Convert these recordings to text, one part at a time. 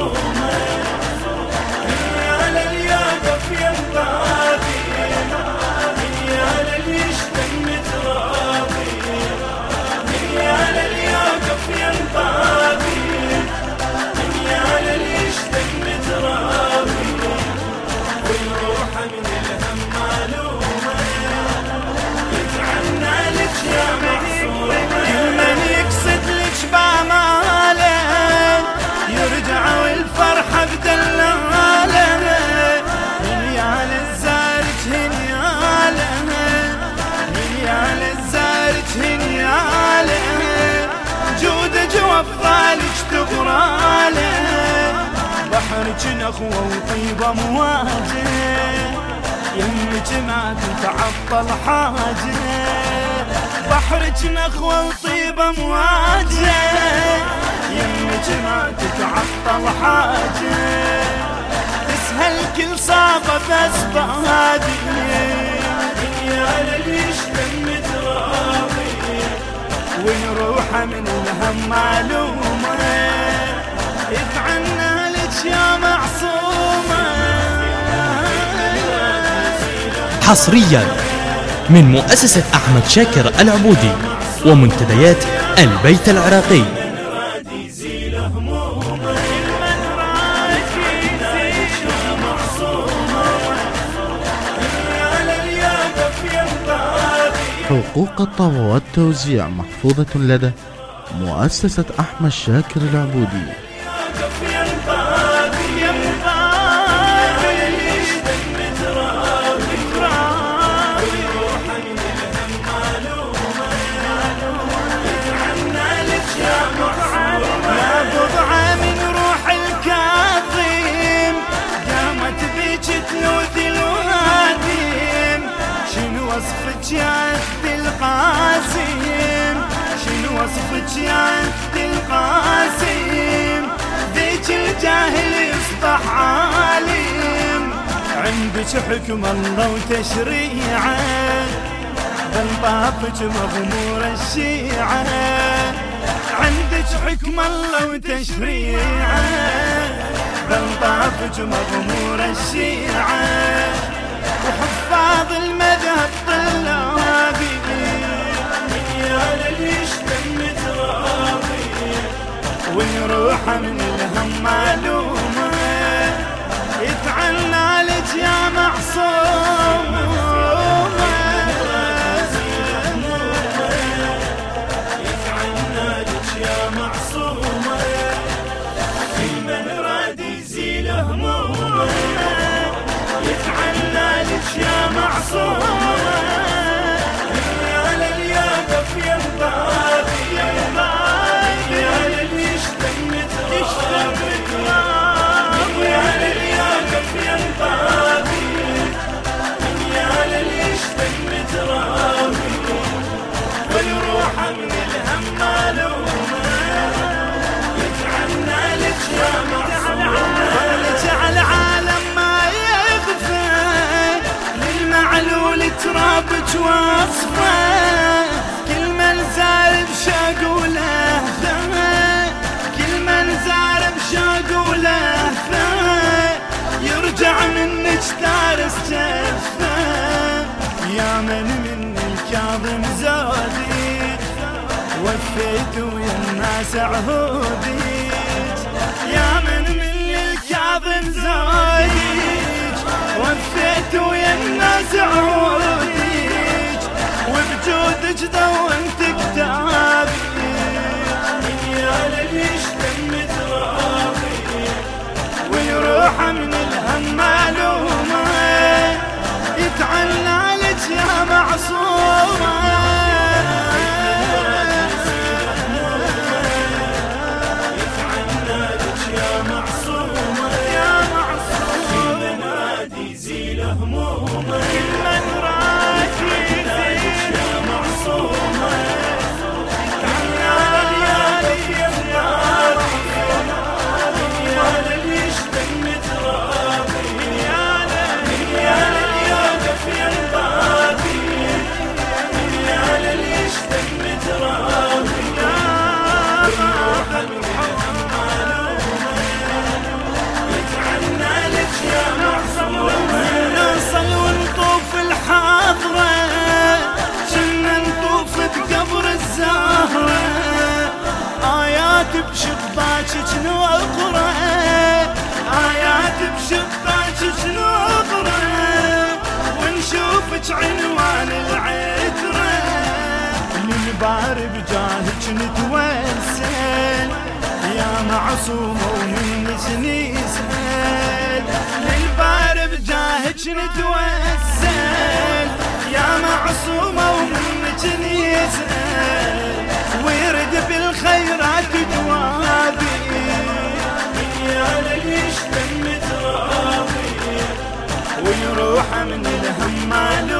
همومه بحرك نخوة وطيبة مواجه. يمك ما تتعطل حاجة. بحرك نخوة وطيبة مواجه. يمك ما تتعطل حاجة. تسهل كل صعبة بس بهادي ونروح من الهم معلومة؟ اتعنى حصريا من مؤسسة أحمد شاكر العبودي ومنتديات البيت العراقي. حقوق الطبع والتوزيع محفوظة لدى مؤسسة أحمد شاكر العبودي. عندك حكم الله وتشريعه بل مغمور الشيعة. عندك حكم الله وتشريعه بل مغمور الشيعة. وحفاظ المذهب طلابي يا لليش تم ترابي ونروح من الهم معلومة؟ يتعنى لك يا معصوم. يا من من الكاظم زودي وفيت ويا الناس عهودي يا من من الكاظم زودي وفيت ويا الناس عوديك وبجودك دونت كتابي عنوان العترة للبار بجاهك نتوسل يا معصومة ومنك نسأل للبار بجاهك نتوسل يا معصومة ومنك نسأل ويرد بالخيرات جوابي. يا ليش دم ترابي ويروح من الهم معلومة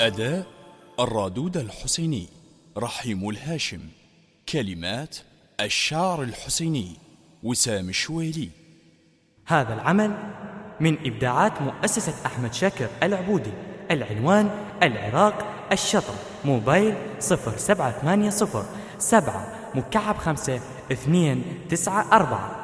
أداء الرادود الحسيني رحيم الهاشم. كلمات الشاعر الحسيني وسام الشويلي. هذا العمل من إبداعات مؤسسة أحمد شاكر العبودي. العنوان العراق الشطر موبايل 0780 7 مكعب 5 2 9 4